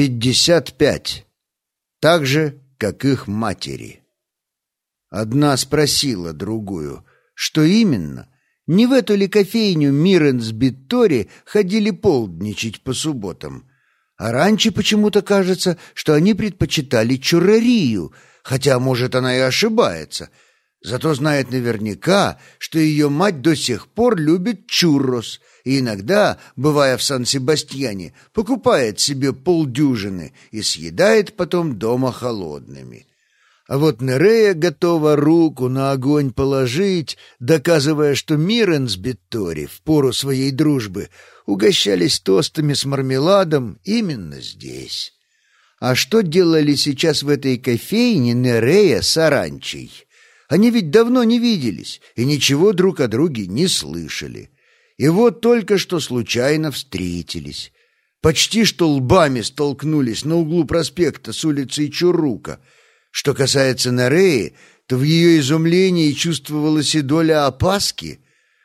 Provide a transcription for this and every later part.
Пятьдесят пять. Так же, как их матери. Одна спросила другую, что именно, не в эту ли кофейню Мирен с Биттори ходили полдничать по субботам, а раньше почему-то кажется, что они предпочитали чуррерию, хотя, может, она и ошибается, зато знает наверняка, что ее мать до сих пор любит чуррос и иногда, бывая в Сан-Себастьяне, покупает себе полдюжины и съедает потом дома холодными. А вот Нерея готова руку на огонь положить, доказывая, что Мирен с Биттори в пору своей дружбы угощались тостами с мармеладом именно здесь. А что делали сейчас в этой кофейне Нерея с Аранчей? Они ведь давно не виделись и ничего друг о друге не слышали. И вот только что случайно встретились. Почти что лбами столкнулись на углу проспекта с улицей Чуррука. Что касается Нареи, то в ее изумлении чувствовалась и доля опаски,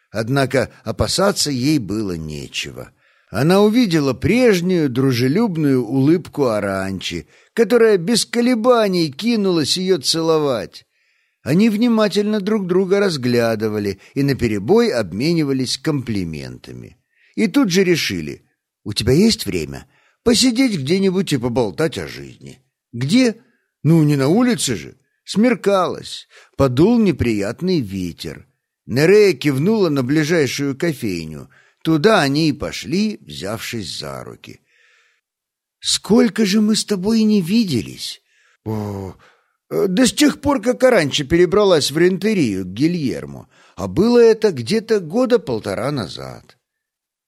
однако опасаться ей было нечего. Она увидела прежнюю дружелюбную улыбку Аранчи, которая без колебаний кинулась ее целовать. Они внимательно друг друга разглядывали и наперебой обменивались комплиментами. И тут же решили, у тебя есть время посидеть где-нибудь и поболтать о жизни. Где? Ну, не на улице же. Смеркалось, подул неприятный ветер. Нерея кивнула на ближайшую кофейню. Туда они и пошли, взявшись за руки. «Сколько же мы с тобой не виделись!» «О, да с тех пор, как Аранча перебралась в Рентерию к Гильермо, а было это где-то года полтора назад.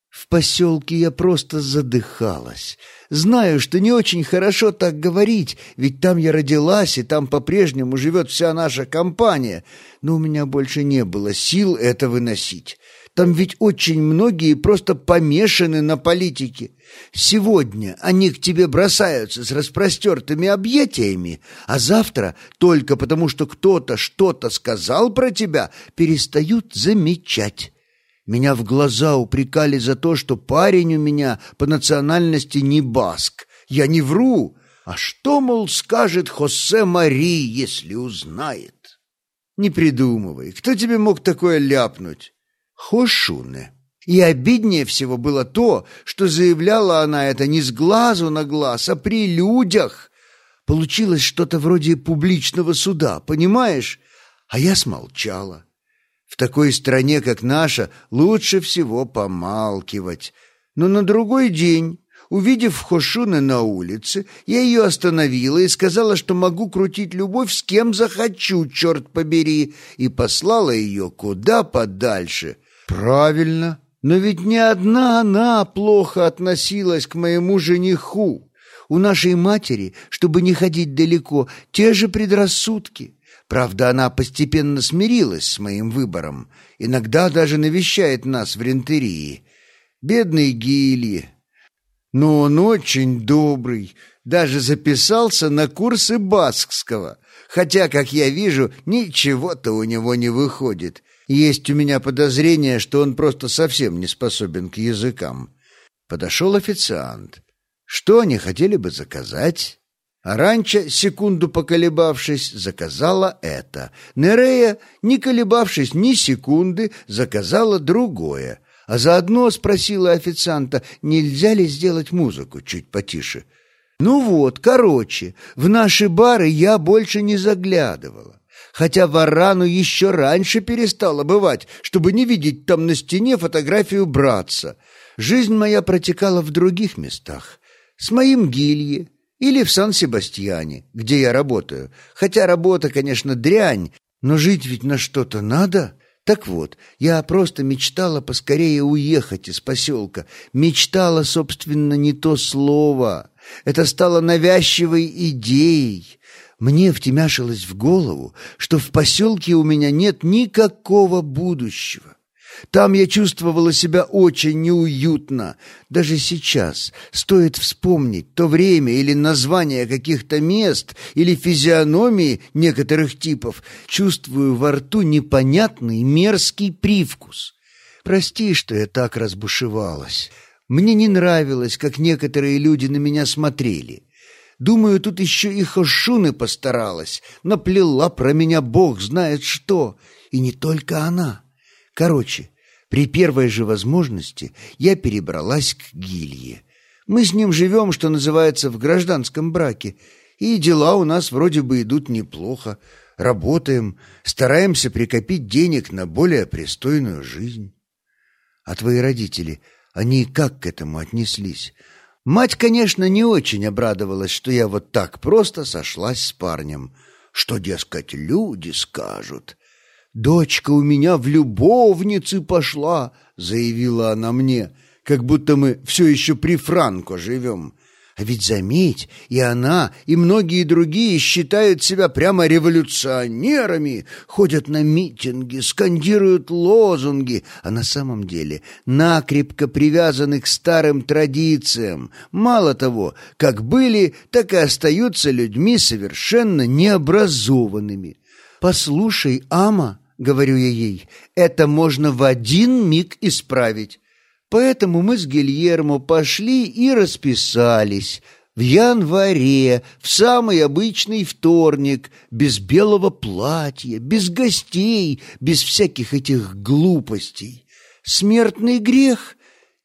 В поселке я просто задыхалась. Знаю, что не очень хорошо так говорить, ведь там я родилась, и там по-прежнему живет вся наша компания, но у меня больше не было сил это выносить. Там ведь очень многие просто помешаны на политике. Сегодня они к тебе бросаются с распростертыми объятиями, а завтра, только потому что кто-то что-то сказал про тебя, перестают замечать. Меня в глаза упрекали за то, что парень у меня по национальности не баск. Я не вру. А что, мол, скажет Хосе Мари, если узнает? Не придумывай. Кто тебе мог такое ляпнуть? Хошуне. И обиднее всего было то, что заявляла она это не с глазу на глаз, а при людях. Получилось что-то вроде публичного суда, понимаешь? А я смолчала. В такой стране, как наша, лучше всего помалкивать. Но на другой день, увидев Хошуны на улице, я ее остановила и сказала, что могу крутить любовь с кем захочу, черт побери, и послала ее куда подальше — Правильно, но ведь не одна она плохо относилась к моему жениху. У нашей матери, чтобы не ходить далеко, те же предрассудки. Правда, она постепенно смирилась с моим выбором. Иногда даже навещает нас в рентерии. Бедный Гильи. Но он очень добрый. Даже записался на курсы баскского. Хотя, как я вижу, ничего-то у него не выходит. Есть у меня подозрение, что он просто совсем не способен к языкам. Подошел официант. Что они хотели бы заказать? Аранча, секунду поколебавшись, заказала это. Нерея, не колебавшись ни секунды, заказала другое. А заодно спросила официанта, нельзя ли сделать музыку чуть потише. Ну вот, короче, в наши бары я больше не заглядывала хотя Варану еще раньше перестала бывать, чтобы не видеть там на стене фотографию братца. Жизнь моя протекала в других местах. С моим Гилье или в Сан-Себастьяне, где я работаю. Хотя работа, конечно, дрянь, но жить ведь на что-то надо. Так вот, я просто мечтала поскорее уехать из поселка. Мечтала, собственно, не то слово. Это стало навязчивой идеей. Мне втемяшилось в голову, что в поселке у меня нет никакого будущего. Там я чувствовала себя очень неуютно. Даже сейчас стоит вспомнить то время или название каких-то мест, или физиономии некоторых типов, чувствую во рту непонятный мерзкий привкус. Прости, что я так разбушевалась. Мне не нравилось, как некоторые люди на меня смотрели. Думаю, тут еще и Хошуны постаралась, наплела про меня бог знает что, и не только она. Короче, при первой же возможности я перебралась к Гилье. Мы с ним живем, что называется, в гражданском браке, и дела у нас вроде бы идут неплохо. Работаем, стараемся прикопить денег на более пристойную жизнь. А твои родители, они как к этому отнеслись? Мать, конечно, не очень обрадовалась, что я вот так просто сошлась с парнем. Что, дескать, люди скажут. «Дочка у меня в любовницы пошла», — заявила она мне, как будто мы все еще при Франко живем. А ведь заметь, и она, и многие другие считают себя прямо революционерами, ходят на митинги, скандируют лозунги, а на самом деле накрепко привязаны к старым традициям. Мало того, как были, так и остаются людьми совершенно необразованными. «Послушай, Ама», — говорю я ей, — «это можно в один миг исправить». Поэтому мы с Гильермо пошли и расписались в январе, в самый обычный вторник, без белого платья, без гостей, без всяких этих глупостей. Смертный грех?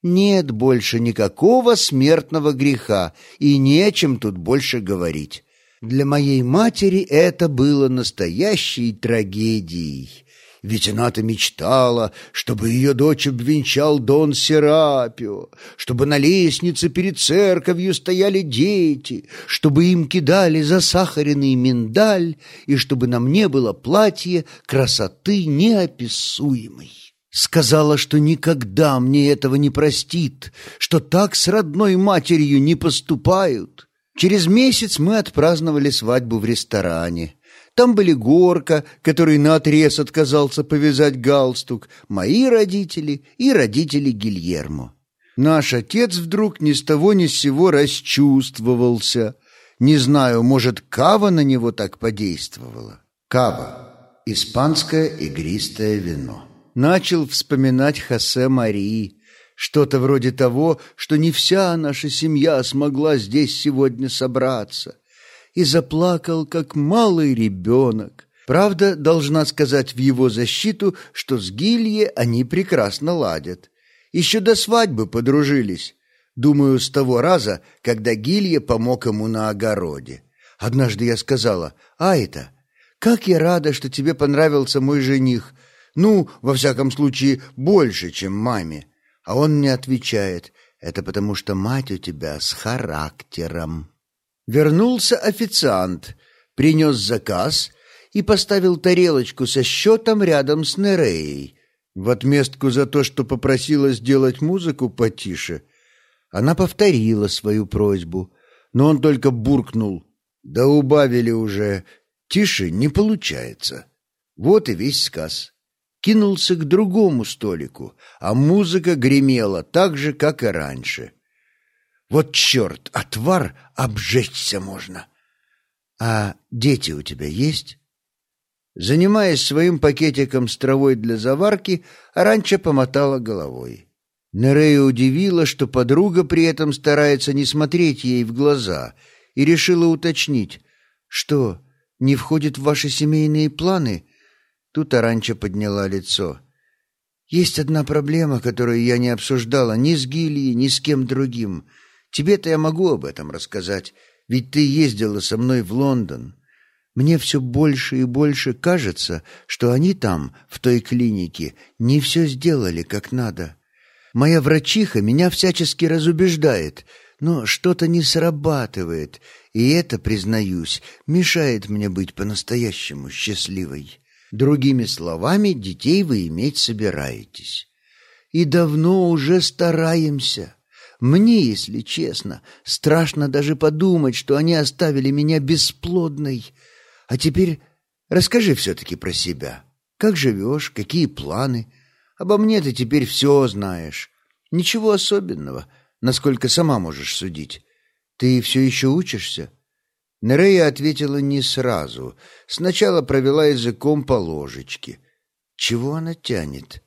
Нет больше никакого смертного греха, и не о чем тут больше говорить. Для моей матери это было настоящей трагедией. Ведь она-то мечтала, чтобы ее дочь обвенчал Дон Серапио, чтобы на лестнице перед церковью стояли дети, чтобы им кидали засахаренный миндаль и чтобы на мне было платье красоты неописуемой. Сказала, что никогда мне этого не простит, что так с родной матерью не поступают. Через месяц мы отпраздновали свадьбу в ресторане. Там были Горка, который наотрез отказался повязать галстук, мои родители и родители Гильермо. Наш отец вдруг ни с того ни с сего расчувствовался. Не знаю, может, кава на него так подействовала. Кава — испанское игристое вино. Начал вспоминать Хосе Марии, что-то вроде того, что не вся наша семья смогла здесь сегодня собраться и заплакал, как малый ребенок. Правда, должна сказать в его защиту, что с Гилье они прекрасно ладят. Еще до свадьбы подружились. Думаю, с того раза, когда Гилье помог ему на огороде. Однажды я сказала, «Айта, как я рада, что тебе понравился мой жених. Ну, во всяком случае, больше, чем маме». А он мне отвечает, «Это потому что мать у тебя с характером». Вернулся официант, принес заказ и поставил тарелочку со счетом рядом с Нереей. В отместку за то, что попросила сделать музыку потише, она повторила свою просьбу, но он только буркнул. «Да убавили уже. Тише не получается». Вот и весь сказ. Кинулся к другому столику, а музыка гремела так же, как и раньше. Вот черт, отвар обжечься можно. А дети у тебя есть? Занимаясь своим пакетиком с травой для заварки, Аранча помотала головой. Нерея удивила, что подруга при этом старается не смотреть ей в глаза, и решила уточнить, что, не входит в ваши семейные планы? Тут Аранча подняла лицо. Есть одна проблема, которую я не обсуждала ни с Гильей, ни с кем другим — Тебе-то я могу об этом рассказать, ведь ты ездила со мной в Лондон. Мне все больше и больше кажется, что они там, в той клинике, не все сделали как надо. Моя врачиха меня всячески разубеждает, но что-то не срабатывает, и это, признаюсь, мешает мне быть по-настоящему счастливой. Другими словами, детей вы иметь собираетесь. И давно уже стараемся». Мне, если честно, страшно даже подумать, что они оставили меня бесплодной. А теперь расскажи все-таки про себя. Как живешь, какие планы? Обо мне ты теперь все знаешь. Ничего особенного, насколько сама можешь судить. Ты все еще учишься?» Нерея ответила не сразу. Сначала провела языком по ложечке. Чего она тянет?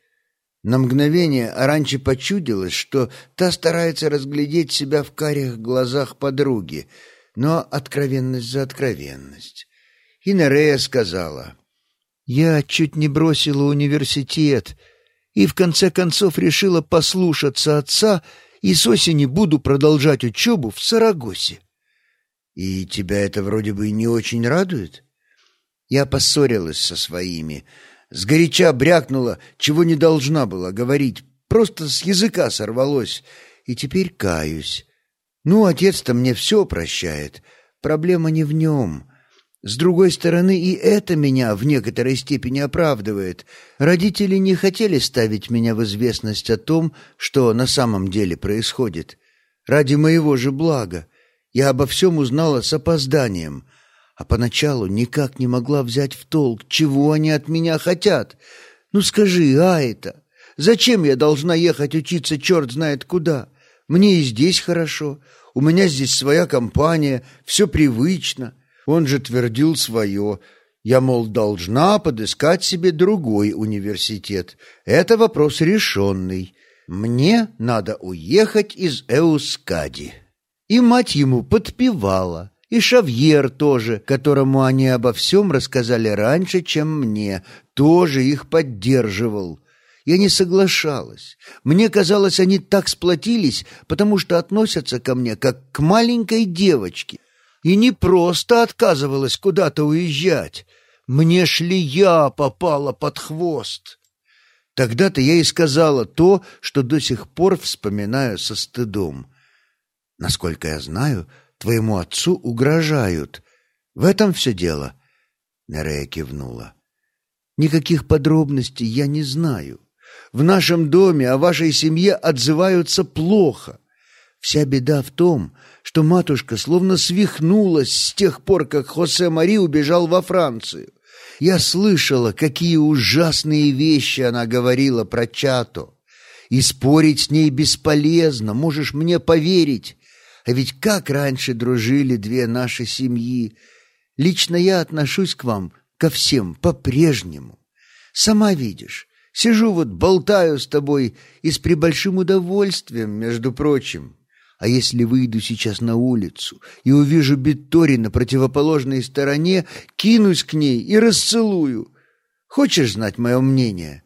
На мгновение Аранче почудилось, что та старается разглядеть себя в карих глазах подруги, но откровенность за откровенность. И Нерея сказала, «Я чуть не бросила университет и в конце концов решила послушаться отца и с осени буду продолжать учебу в Сарагосе». «И тебя это вроде бы не очень радует?» Я поссорилась со своими, Сгоряча брякнула, чего не должна была говорить, просто с языка сорвалось, и теперь каюсь. Ну, отец-то мне все прощает, проблема не в нем. С другой стороны, и это меня в некоторой степени оправдывает. Родители не хотели ставить меня в известность о том, что на самом деле происходит. Ради моего же блага. Я обо всем узнала с опозданием — а поначалу никак не могла взять в толк, чего они от меня хотят. Ну скажи, а это? Зачем я должна ехать учиться черт знает куда? Мне и здесь хорошо, у меня здесь своя компания, все привычно. Он же твердил свое. Я, мол, должна подыскать себе другой университет. Это вопрос решенный. Мне надо уехать из Эускади. И мать ему подпевала. И Шавьер тоже, которому они обо всем рассказали раньше, чем мне, тоже их поддерживал. Я не соглашалась. Мне казалось, они так сплотились, потому что относятся ко мне как к маленькой девочке. И не просто отказывалась куда-то уезжать. Мне шли я попала под хвост. Тогда-то я и сказала то, что до сих пор вспоминаю со стыдом. Насколько я знаю, твоему отцу угрожают. В этом все дело?» Нерея кивнула. «Никаких подробностей я не знаю. В нашем доме о вашей семье отзываются плохо. Вся беда в том, что матушка словно свихнулась с тех пор, как Хосе Мари убежал во Францию. Я слышала, какие ужасные вещи она говорила про Чато. И спорить с ней бесполезно, можешь мне поверить. А ведь как раньше дружили две наши семьи. Лично я отношусь к вам, ко всем, по-прежнему. Сама видишь, сижу вот, болтаю с тобой и с прибольшим удовольствием, между прочим. А если выйду сейчас на улицу и увижу Биттори на противоположной стороне, кинусь к ней и расцелую. Хочешь знать мое мнение?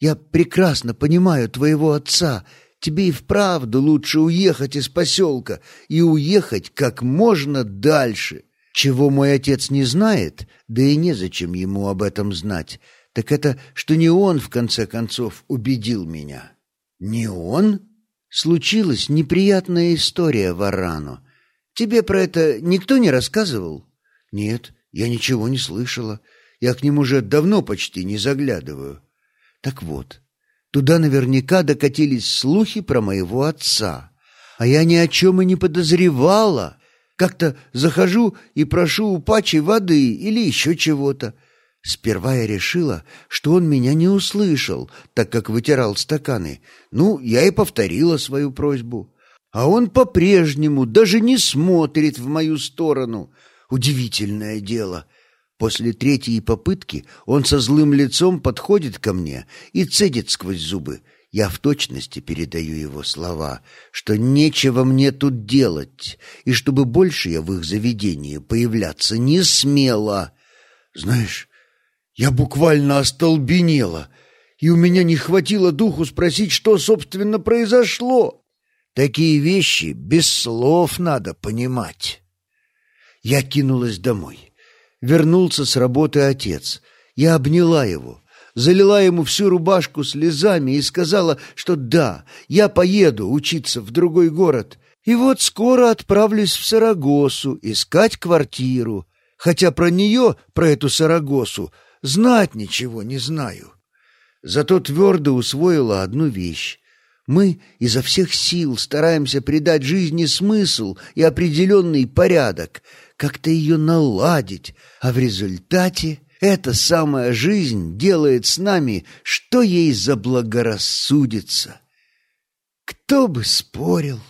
Я прекрасно понимаю твоего отца — Тебе и вправду лучше уехать из поселка и уехать как можно дальше. Чего мой отец не знает, да и незачем ему об этом знать, так это, что не он, в конце концов, убедил меня. Не он? Случилась неприятная история Варану. Тебе про это никто не рассказывал? Нет, я ничего не слышала. Я к нему уже давно почти не заглядываю. Так вот, Туда наверняка докатились слухи про моего отца. А я ни о чем и не подозревала. Как-то захожу и прошу у Пачи воды или еще чего-то. Сперва я решила, что он меня не услышал, так как вытирал стаканы. Ну, я и повторила свою просьбу. А он по-прежнему даже не смотрит в мою сторону. Удивительное дело. После третьей попытки он со злым лицом подходит ко мне и цедит сквозь зубы. Я в точности передаю его слова, что нечего мне тут делать, и чтобы больше я в их заведении появляться не смела. Знаешь, я буквально остолбенела, и у меня не хватило духу спросить, что, собственно, произошло. Такие вещи без слов надо понимать. Я кинулась домой. Вернулся с работы отец. Я обняла его, залила ему всю рубашку слезами и сказала, что да, я поеду учиться в другой город. И вот скоро отправлюсь в Сарагосу искать квартиру, хотя про нее, про эту Сарагосу, знать ничего не знаю. Зато твердо усвоила одну вещь. Мы изо всех сил стараемся придать жизни смысл и определенный порядок, как-то ее наладить, а в результате эта самая жизнь делает с нами, что ей заблагорассудится. Кто бы спорил?